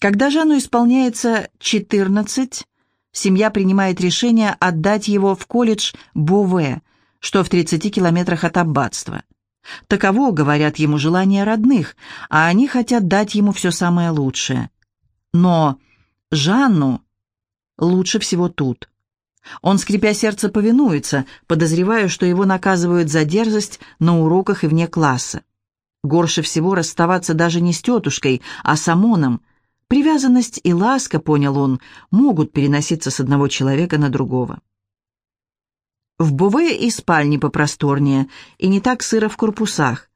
Когда Жанну исполняется 14, семья принимает решение отдать его в колледж Бове, что в 30 километрах от аббатства. Таково, говорят ему, желание родных, а они хотят дать ему все самое лучшее. Но Жанну лучше всего тут. Он, скрипя сердце, повинуется, подозревая, что его наказывают за дерзость на уроках и вне класса. Горше всего расставаться даже не с тетушкой, а с Амоном. Привязанность и ласка, понял он, могут переноситься с одного человека на другого. В Буве и спальни попросторнее, и не так сыро в корпусах.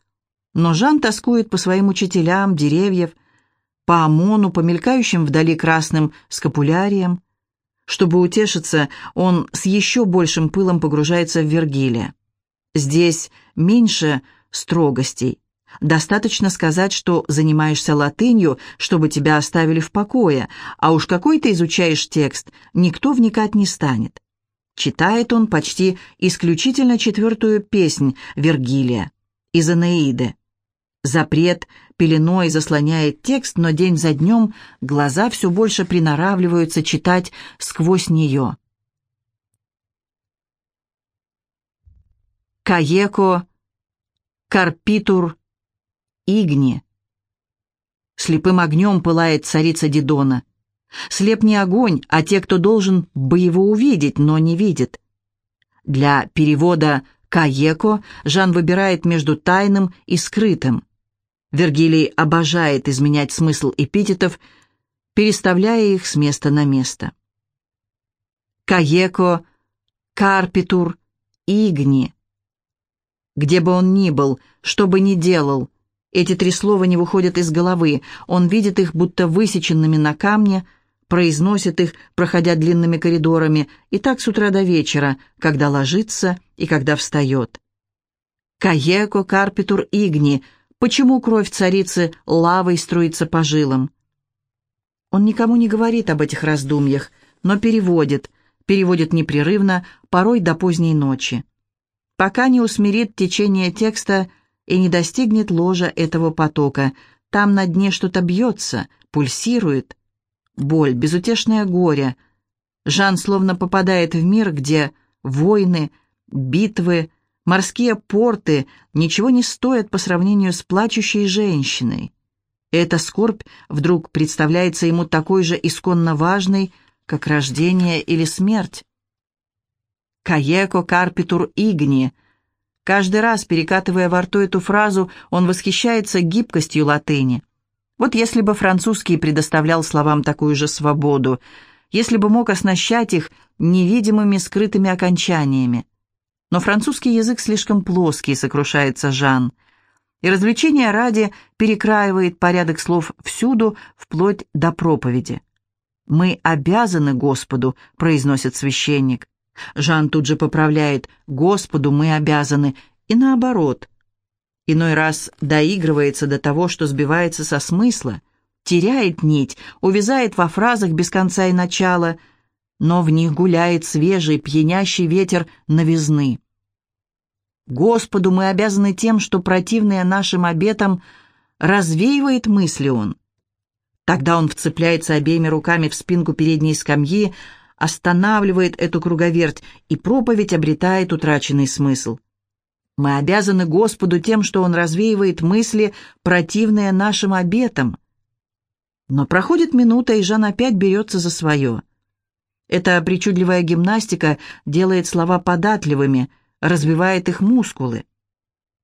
Но Жан тоскует по своим учителям, деревьев, по Амону, по мелькающим вдали красным скапуляриям. Чтобы утешиться, он с еще большим пылом погружается в Вергилия. Здесь меньше строгостей. Достаточно сказать, что занимаешься латынью, чтобы тебя оставили в покое, а уж какой ты изучаешь текст, никто вникать не станет. Читает он почти исключительно четвертую песнь Вергилия из Энеиды. Запрет пеленой заслоняет текст, но день за днем глаза все больше приноравливаются читать сквозь нее. Каеко, Карпитур, Игни. Слепым огнем пылает царица Дидона. Слеп не огонь, а те, кто должен бы его увидеть, но не видит. Для перевода «каеко» Жан выбирает между тайным и скрытым. Вергилий обожает изменять смысл эпитетов, переставляя их с места на место. Каеко, Карпитур, Игни. Где бы он ни был, что бы ни делал, эти три слова не выходят из головы, он видит их будто высеченными на камне, произносит их, проходя длинными коридорами, и так с утра до вечера, когда ложится и когда встает. Каеко, Карпитур, Игни — Почему кровь царицы лавой струится по жилам? Он никому не говорит об этих раздумьях, но переводит, переводит непрерывно, порой до поздней ночи. Пока не усмирит течение текста и не достигнет ложа этого потока, там на дне что-то бьется, пульсирует. Боль, безутешное горе. Жан словно попадает в мир, где войны, битвы, Морские порты ничего не стоят по сравнению с плачущей женщиной. Эта скорбь вдруг представляется ему такой же исконно важной, как рождение или смерть. «Каеко карпитур игни». Каждый раз, перекатывая во рту эту фразу, он восхищается гибкостью латыни. Вот если бы французский предоставлял словам такую же свободу, если бы мог оснащать их невидимыми скрытыми окончаниями. Но французский язык слишком плоский, сокрушается Жан. И развлечения ради перекраивает порядок слов всюду, вплоть до проповеди. «Мы обязаны Господу», — произносит священник. Жан тут же поправляет «Господу мы обязаны» и наоборот. Иной раз доигрывается до того, что сбивается со смысла, теряет нить, увязает во фразах без конца и начала, но в них гуляет свежий, пьянящий ветер новизны. Господу мы обязаны тем, что противное нашим обетам развеивает мысли он. Тогда он вцепляется обеими руками в спинку передней скамьи, останавливает эту круговерть, и проповедь обретает утраченный смысл. Мы обязаны Господу тем, что Он развеивает мысли, противные нашим обетам. Но проходит минута, и Жан опять берется за свое. Эта причудливая гимнастика делает слова податливыми – развивает их мускулы.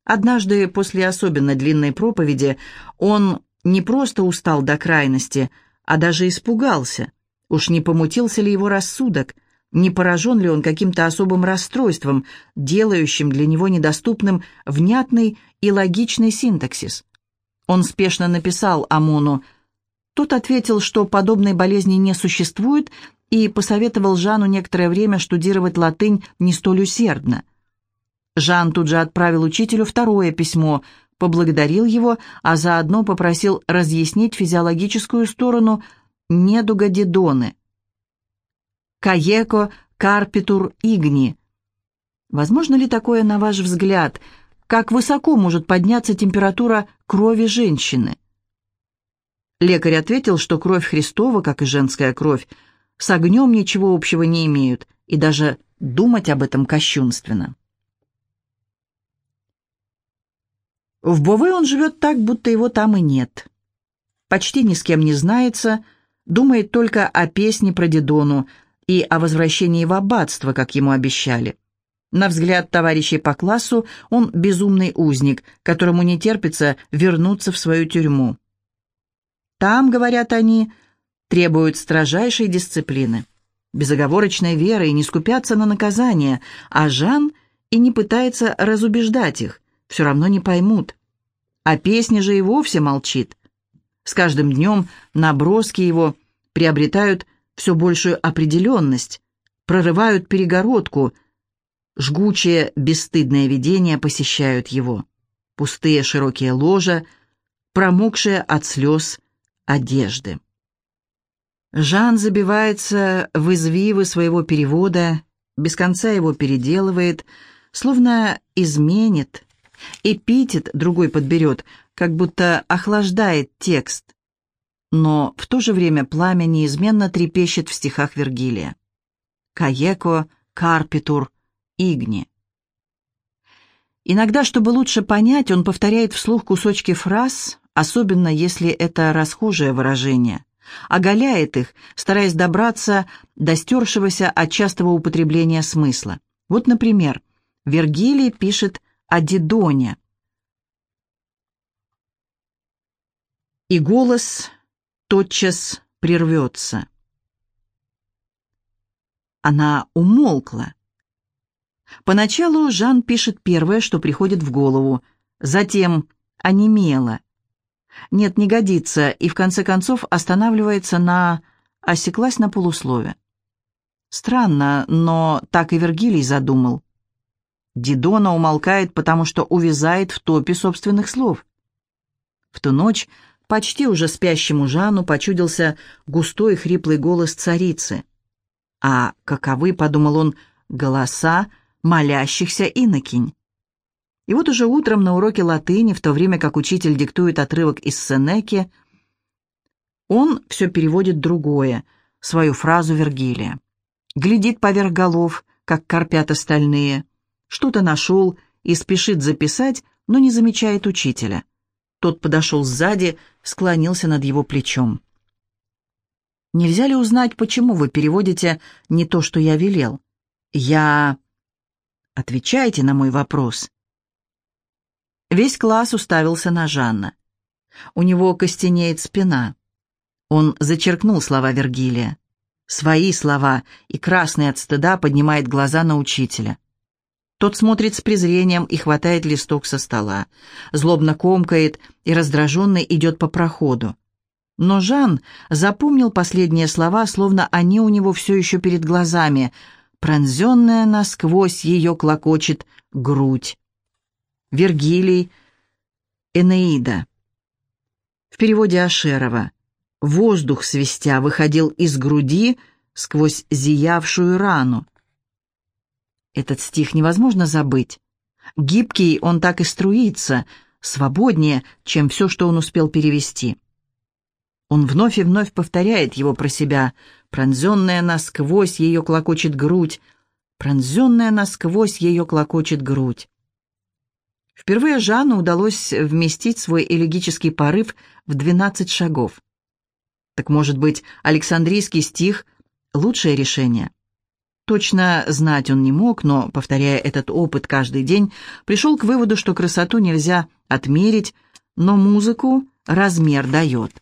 Однажды после особенно длинной проповеди он не просто устал до крайности, а даже испугался. Уж не помутился ли его рассудок, не поражен ли он каким-то особым расстройством, делающим для него недоступным внятный и логичный синтаксис. Он спешно написал Амону. Тот ответил, что подобной болезни не существует, и посоветовал Жану некоторое время штудировать латынь не столь усердно. Жан тут же отправил учителю второе письмо, поблагодарил его, а заодно попросил разъяснить физиологическую сторону недуга Дидоны. Каеко карпитур игни. Возможно ли такое, на ваш взгляд? Как высоко может подняться температура крови женщины? Лекарь ответил, что кровь Христова, как и женская кровь, с огнем ничего общего не имеют, и даже думать об этом кощунственно. В Бове он живет так, будто его там и нет. Почти ни с кем не знается, думает только о песне про Дидону и о возвращении в аббатство, как ему обещали. На взгляд товарищей по классу он безумный узник, которому не терпится вернуться в свою тюрьму. Там, говорят они, требуют строжайшей дисциплины, безоговорочной веры и не скупятся на наказание, а Жан и не пытается разубеждать их, все равно не поймут. А песня же и вовсе молчит. С каждым днем наброски его приобретают все большую определенность, прорывают перегородку, жгучие бесстыдные видения посещают его. Пустые широкие ложа, промокшие от слез одежды. Жан забивается в извивы своего перевода, без конца его переделывает, словно изменит, эпитет другой подберет, как будто охлаждает текст. Но в то же время пламя неизменно трепещет в стихах Вергилия. Каеко, Карпитур, Игни. Иногда, чтобы лучше понять, он повторяет вслух кусочки фраз, особенно если это расхожее выражение, оголяет их, стараясь добраться до стершегося от частого употребления смысла. Вот, например, Вергилий пишет о Дидоне. И голос тотчас прервется. Она умолкла. Поначалу Жан пишет первое, что приходит в голову, затем онемела. Нет, не годится, и в конце концов останавливается на... осеклась на полуслове. Странно, но так и Вергилий задумал. Дидона умолкает, потому что увязает в топе собственных слов. В ту ночь почти уже спящему Жану почудился густой хриплый голос царицы. А каковы, подумал он, голоса молящихся инокинь. И вот уже утром на уроке латыни, в то время как учитель диктует отрывок из Сенеки, он все переводит другое, свою фразу Вергилия. Глядит поверх голов, как корпят остальные, что-то нашел и спешит записать, но не замечает учителя. Тот подошел сзади, склонился над его плечом. «Нельзя ли узнать, почему вы переводите не то, что я велел? Я...» «Отвечайте на мой вопрос». Весь класс уставился на Жанна. У него костенеет спина. Он зачеркнул слова Вергилия. Свои слова, и красный от стыда поднимает глаза на учителя. Тот смотрит с презрением и хватает листок со стола. Злобно комкает и раздраженный идет по проходу. Но Жан запомнил последние слова, словно они у него все еще перед глазами. Пронзенная насквозь ее клокочет грудь. Вергилий, Энеида. В переводе Ашерова. Воздух свистя выходил из груди сквозь зиявшую рану. Этот стих невозможно забыть. Гибкий он так и струится, свободнее, чем все, что он успел перевести. Он вновь и вновь повторяет его про себя. Пронзенная насквозь ее клокочет грудь. Пронзенная насквозь ее клокочет грудь. Впервые Жанну удалось вместить свой элегический порыв в двенадцать шагов. Так, может быть, Александрийский стих — лучшее решение? Точно знать он не мог, но, повторяя этот опыт каждый день, пришел к выводу, что красоту нельзя отмерить, но музыку размер дает.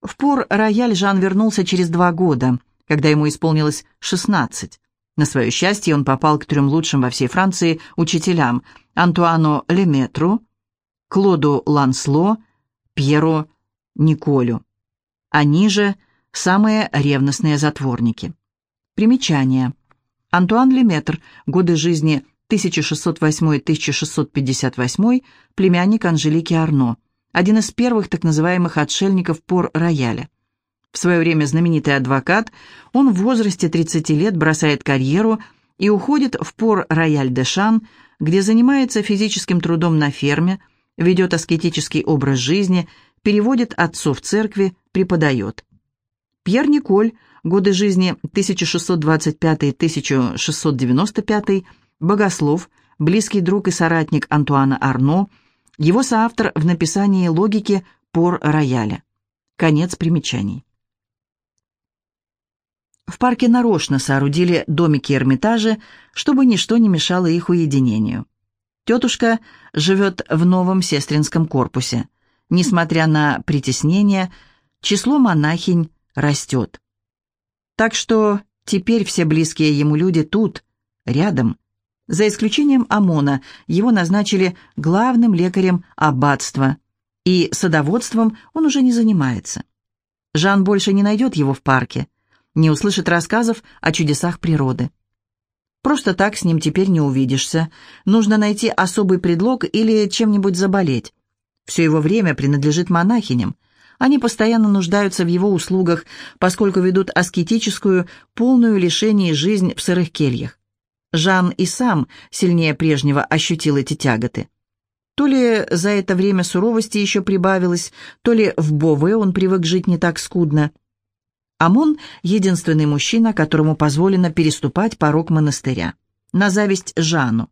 В Пор-Рояль Жан вернулся через два года, когда ему исполнилось 16. На свое счастье он попал к трем лучшим во всей Франции учителям Антуану Леметру, Клоду Лансло, Пьеру Николю. Они же – самые ревностные затворники. Примечание. Антуан Леметр, годы жизни 1608-1658, племянник Анжелики Арно, один из первых так называемых отшельников Пор-Рояля. В свое время знаменитый адвокат, он в возрасте 30 лет бросает карьеру и уходит в Пор-Рояль-де-Шан, где занимается физическим трудом на ферме, ведет аскетический образ жизни, переводит отцов церкви, преподает. Пьер Николь, годы жизни 1625-1695, богослов, близкий друг и соратник Антуана Арно, его соавтор в написании логики пор рояля. Конец примечаний. В парке нарочно соорудили домики-эрмитажи, чтобы ничто не мешало их уединению. Тетушка живет в новом сестринском корпусе. Несмотря на притеснение, число монахинь растет. Так что теперь все близкие ему люди тут, рядом. За исключением Амона, его назначили главным лекарем аббатства, и садоводством он уже не занимается. Жан больше не найдет его в парке, не услышит рассказов о чудесах природы. Просто так с ним теперь не увидишься. Нужно найти особый предлог или чем-нибудь заболеть. Все его время принадлежит монахиням. Они постоянно нуждаются в его услугах, поскольку ведут аскетическую, полную лишений жизнь в сырых кельях. Жан и сам сильнее прежнего ощутил эти тяготы. То ли за это время суровости еще прибавилось, то ли в Бове он привык жить не так скудно. Амон — единственный мужчина, которому позволено переступать порог монастыря. На зависть Жану.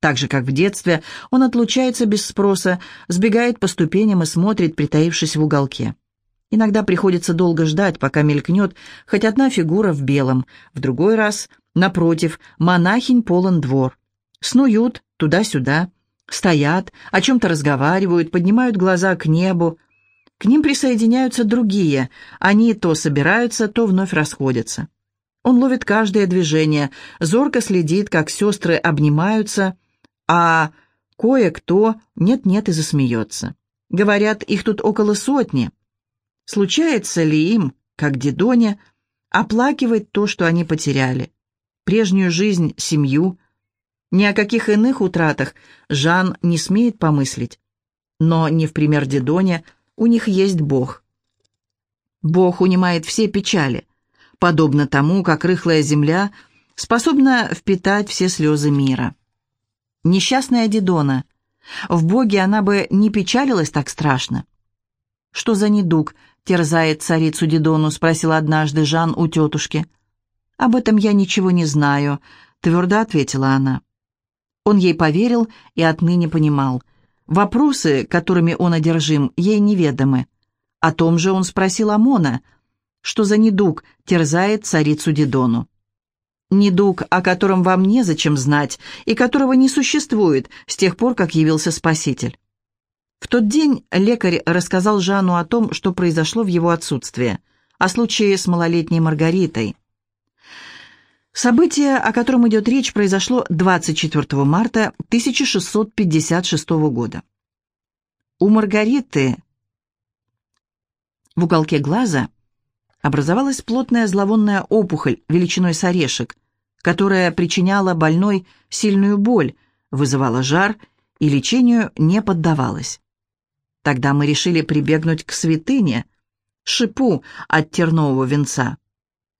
Так же, как в детстве, он отлучается без спроса, сбегает по ступеням и смотрит, притаившись в уголке. Иногда приходится долго ждать, пока мелькнет хоть одна фигура в белом. В другой раз, напротив, монахинь полон двор. Снуют туда-сюда, стоят, о чем-то разговаривают, поднимают глаза к небу, к ним присоединяются другие, они то собираются, то вновь расходятся. Он ловит каждое движение, зорко следит, как сестры обнимаются, а кое-кто нет-нет и засмеется. Говорят, их тут около сотни. Случается ли им, как Дидоне, оплакивать то, что они потеряли? Прежнюю жизнь, семью. Ни о каких иных утратах Жан не смеет помыслить. Но не в пример Дидоне – у них есть Бог. Бог унимает все печали, подобно тому, как рыхлая земля способна впитать все слезы мира. Несчастная Дидона. В Боге она бы не печалилась так страшно. «Что за недуг?» — терзает царицу Дидону, спросил однажды Жан у тетушки. «Об этом я ничего не знаю», — твердо ответила она. Он ей поверил и отныне понимал. Вопросы, которыми он одержим, ей неведомы. О том же он спросил Амона, что за недуг терзает царицу Дидону. Недуг, о котором вам незачем знать и которого не существует с тех пор, как явился Спаситель. В тот день лекарь рассказал Жану о том, что произошло в его отсутствие, о случае с малолетней Маргаритой. Событие, о котором идет речь, произошло 24 марта 1656 года. У Маргариты в уголке глаза образовалась плотная зловонная опухоль величиной с орешек, которая причиняла больной сильную боль, вызывала жар и лечению не поддавалась. Тогда мы решили прибегнуть к святыне, шипу от тернового венца.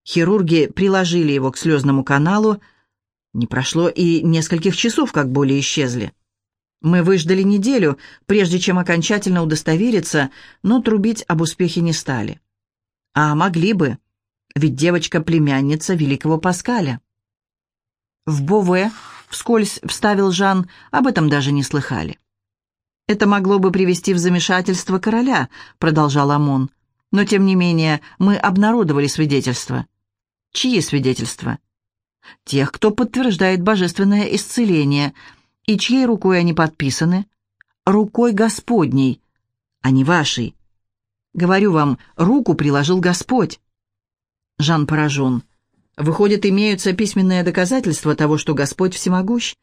Хирурги приложили его к слезному каналу. Не прошло и нескольких часов, как боли исчезли. Мы выждали неделю, прежде чем окончательно удостовериться, но трубить об успехе не стали. А могли бы, ведь девочка племянница великого Паскаля. В Бове, вскользь вставил Жан, об этом даже не слыхали. «Это могло бы привести в замешательство короля», — продолжал Амон. «Но, тем не менее, мы обнародовали свидетельства». «Чьи свидетельства?» «Тех, кто подтверждает божественное исцеление», — и чьей рукой они подписаны? Рукой Господней, а не вашей. Говорю вам, руку приложил Господь. Жан поражен. Выходит, имеются письменные доказательства того, что Господь всемогущ?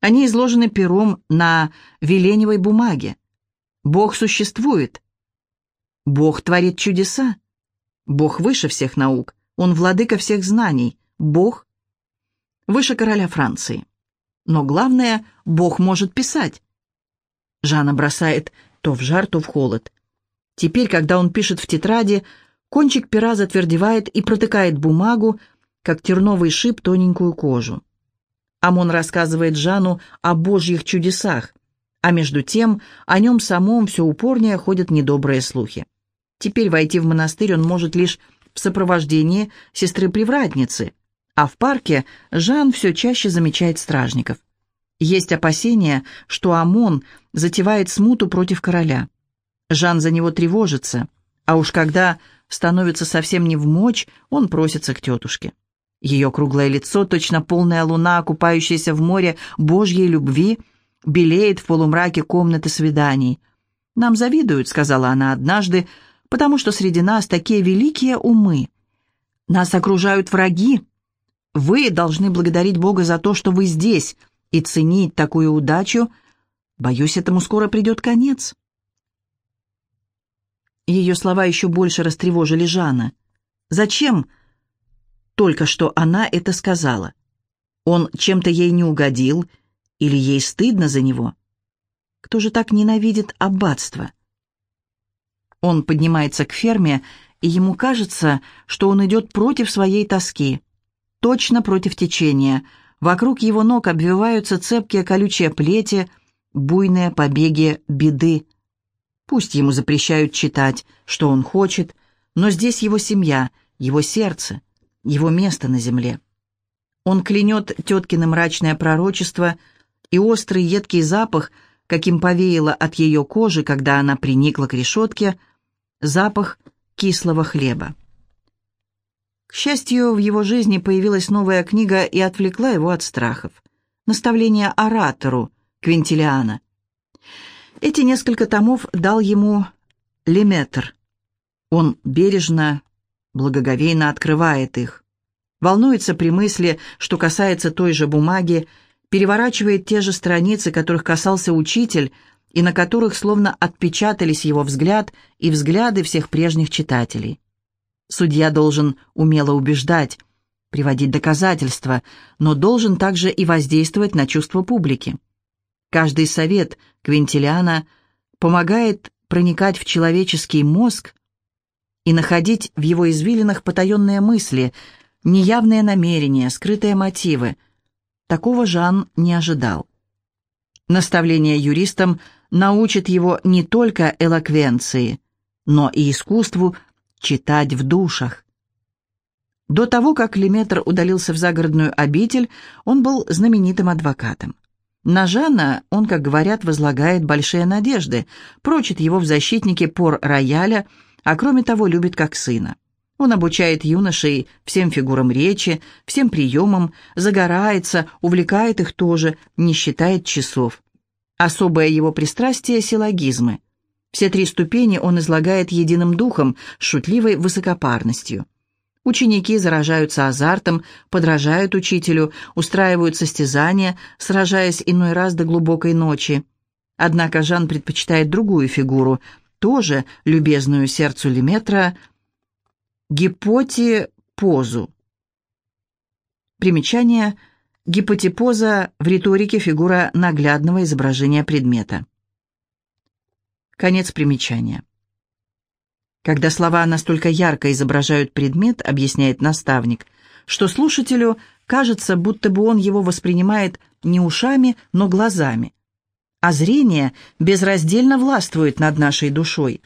Они изложены пером на веленевой бумаге. Бог существует. Бог творит чудеса. Бог выше всех наук. Он владыка всех знаний. Бог выше короля Франции. Но главное, Бог может писать. Жанна бросает то в жар, то в холод. Теперь, когда он пишет в тетради, кончик пера затвердевает и протыкает бумагу, как терновый шип, тоненькую кожу. Амон рассказывает Жанну о божьих чудесах, А между тем о нем самом все упорнее ходят недобрые слухи. Теперь войти в монастырь он может лишь в сопровождении сестры-привратницы, а в парке Жан все чаще замечает стражников. Есть опасения, что ОМОН затевает смуту против короля. Жан за него тревожится, а уж когда становится совсем не в мочь, он просится к тетушке. Ее круглое лицо, точно полная луна, окупающаяся в море Божьей любви, белеет в полумраке комнаты свиданий. «Нам завидуют», — сказала она однажды, «потому что среди нас такие великие умы. Нас окружают враги. Вы должны благодарить Бога за то, что вы здесь, и ценить такую удачу. Боюсь, этому скоро придет конец». Ее слова еще больше растревожили Жана. «Зачем?» Только что она это сказала. Он чем-то ей не угодил или ей стыдно за него? Кто же так ненавидит аббатство? Он поднимается к ферме, и ему кажется, что он идет против своей тоски, точно против течения. Вокруг его ног обвиваются цепкие колючие плети, буйные побеги беды. Пусть ему запрещают читать, что он хочет, но здесь его семья, его сердце — его место на земле. Он клянет теткино мрачное пророчество и острый едкий запах, каким повеяло от ее кожи, когда она приникла к решетке, запах кислого хлеба. К счастью, в его жизни появилась новая книга и отвлекла его от страхов. Наставление оратору Квинтилиана. Эти несколько томов дал ему Леметр. Он бережно благоговейно открывает их. Волнуется при мысли, что касается той же бумаги, переворачивает те же страницы, которых касался учитель, и на которых словно отпечатались его взгляд и взгляды всех прежних читателей. Судья должен умело убеждать, приводить доказательства, но должен также и воздействовать на чувства публики. Каждый совет Квинтилиана помогает проникать в человеческий мозг и находить в его извилинах потаенные мысли, неявные намерения, скрытые мотивы. Такого Жан не ожидал. Наставление юристам научит его не только элоквенции, но и искусству читать в душах. До того, как Леметр удалился в загородную обитель, он был знаменитым адвокатом. На Жана он, как говорят, возлагает большие надежды, прочит его в защитнике пор рояля – а кроме того любит как сына. Он обучает юношей всем фигурам речи, всем приемам, загорается, увлекает их тоже, не считает часов. Особое его пристрастие – силлогизмы. Все три ступени он излагает единым духом, шутливой высокопарностью. Ученики заражаются азартом, подражают учителю, устраивают состязания, сражаясь иной раз до глубокой ночи. Однако Жан предпочитает другую фигуру – тоже любезную сердцу Леметра, гипотипозу. Примечание. Гипотипоза в риторике фигура наглядного изображения предмета. Конец примечания. Когда слова настолько ярко изображают предмет, объясняет наставник, что слушателю кажется, будто бы он его воспринимает не ушами, но глазами а зрение безраздельно властвует над нашей душой.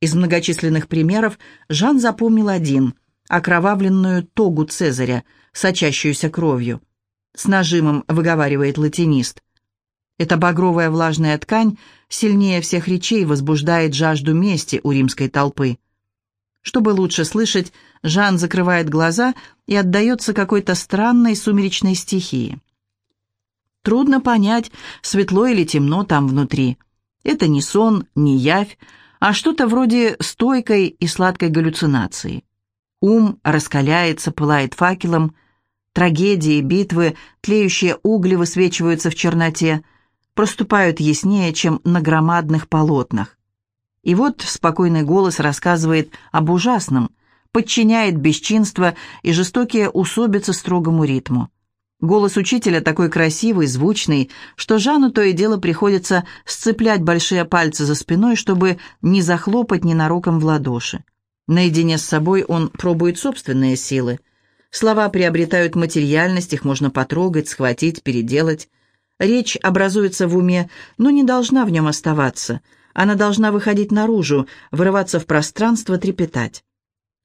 Из многочисленных примеров Жан запомнил один – окровавленную тогу Цезаря, сочащуюся кровью. С нажимом выговаривает латинист. Эта багровая влажная ткань сильнее всех речей возбуждает жажду мести у римской толпы. Чтобы лучше слышать, Жан закрывает глаза и отдается какой-то странной сумеречной стихии. Трудно понять, светло или темно там внутри. Это не сон, не явь, а что-то вроде стойкой и сладкой галлюцинации. Ум раскаляется, пылает факелом, трагедии, битвы, тлеющие угли высвечиваются в черноте, проступают яснее, чем на громадных полотнах. И вот спокойный голос рассказывает об ужасном, подчиняет бесчинство и жестокие усобицы строгому ритму. Голос учителя такой красивый, звучный, что Жанну то и дело приходится сцеплять большие пальцы за спиной, чтобы не захлопать ненароком в ладоши. Наедине с собой он пробует собственные силы. Слова приобретают материальность, их можно потрогать, схватить, переделать. Речь образуется в уме, но не должна в нем оставаться. Она должна выходить наружу, вырываться в пространство, трепетать.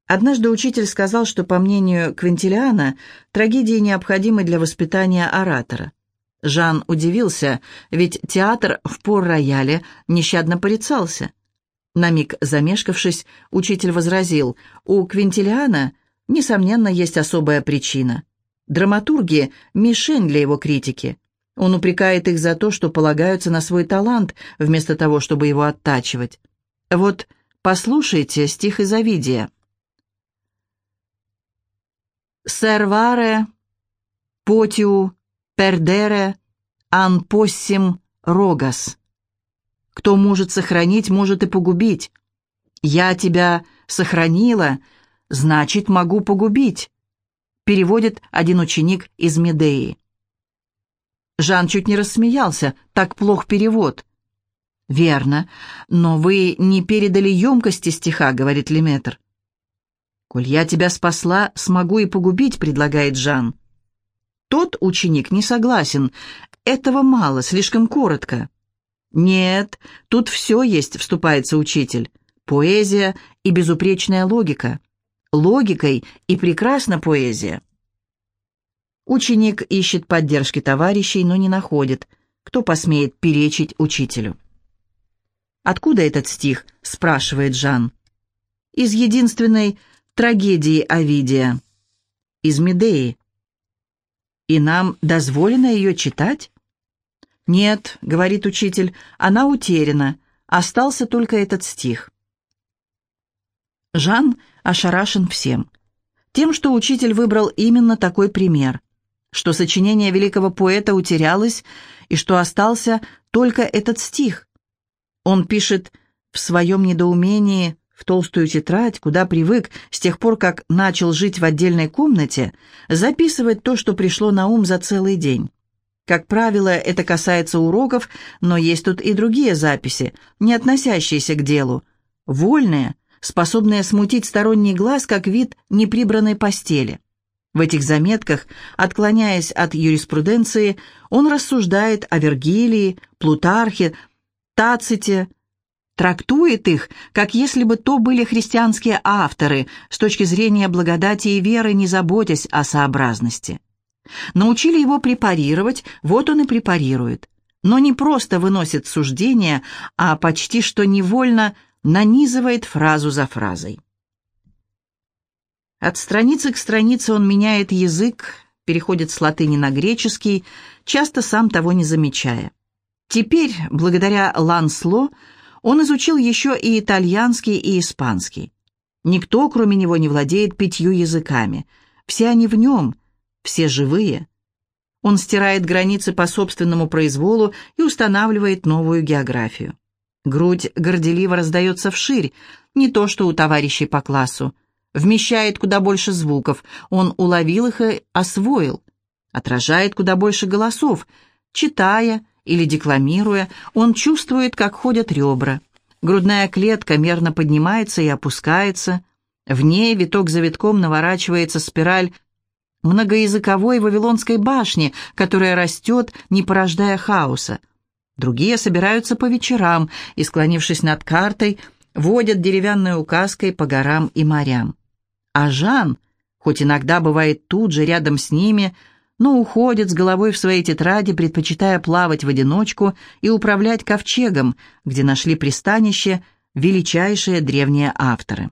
Однажды учитель сказал, что, по мнению Квинтилиана, трагедии необходимы для воспитания оратора. Жан удивился, ведь театр в пор-рояле нещадно порицался. На миг замешкавшись, учитель возразил, у Квинтилиана, несомненно, есть особая причина. Драматурги – мишень для его критики. Он упрекает их за то, что полагаются на свой талант, вместо того, чтобы его оттачивать. Вот послушайте стих из Овидия. «Серваре, потиу, пердере, ан поссим рогас». Кто может сохранить, может и погубить. Я тебя сохранила, значит, могу погубить, переводит один ученик из Медеи. Жан чуть не рассмеялся, так плох перевод. «Верно, но вы не передали емкости стиха», — говорит Леметр. «Коль я тебя спасла, смогу и погубить», — предлагает Жан. Тот ученик не согласен. Этого мало, слишком коротко. «Нет, тут все есть», — вступается учитель. «Поэзия и безупречная логика. Логикой и прекрасна поэзия». Ученик ищет поддержки товарищей, но не находит. Кто посмеет перечить учителю? «Откуда этот стих?» — спрашивает Жан. «Из единственной трагедии Овидия. Из Медеи. И нам дозволено ее читать?» «Нет», — говорит учитель, — «она утеряна. Остался только этот стих». Жан ошарашен всем. Тем, что учитель выбрал именно такой пример, что сочинение великого поэта утерялось и что остался только этот стих. Он пишет в своем недоумении в толстую тетрадь, куда привык с тех пор, как начал жить в отдельной комнате, записывать то, что пришло на ум за целый день. Как правило, это касается уроков, но есть тут и другие записи, не относящиеся к делу. Вольные, способные смутить сторонний глаз, как вид неприбранной постели. В этих заметках, отклоняясь от юриспруденции, он рассуждает о Вергилии, Плутархе, Таците, трактует их, как если бы то были христианские авторы, с точки зрения благодати и веры, не заботясь о сообразности. Научили его препарировать, вот он и препарирует. Но не просто выносит суждения, а почти что невольно нанизывает фразу за фразой. От страницы к странице он меняет язык, переходит с латыни на греческий, часто сам того не замечая. Теперь, благодаря Лансло, он изучил еще и итальянский, и испанский. Никто, кроме него, не владеет пятью языками. Все они в нем – все живые. Он стирает границы по собственному произволу и устанавливает новую географию. Грудь горделиво раздается вширь, не то что у товарищей по классу. Вмещает куда больше звуков, он уловил их и освоил. Отражает куда больше голосов. Читая или декламируя, он чувствует, как ходят ребра. Грудная клетка мерно поднимается и опускается. В ней виток за витком наворачивается спираль многоязыковой Вавилонской башни, которая растет, не порождая хаоса. Другие собираются по вечерам и, склонившись над картой, водят деревянной указкой по горам и морям. А Жан, хоть иногда бывает тут же, рядом с ними, но уходит с головой в своей тетради, предпочитая плавать в одиночку и управлять ковчегом, где нашли пристанище величайшие древние авторы.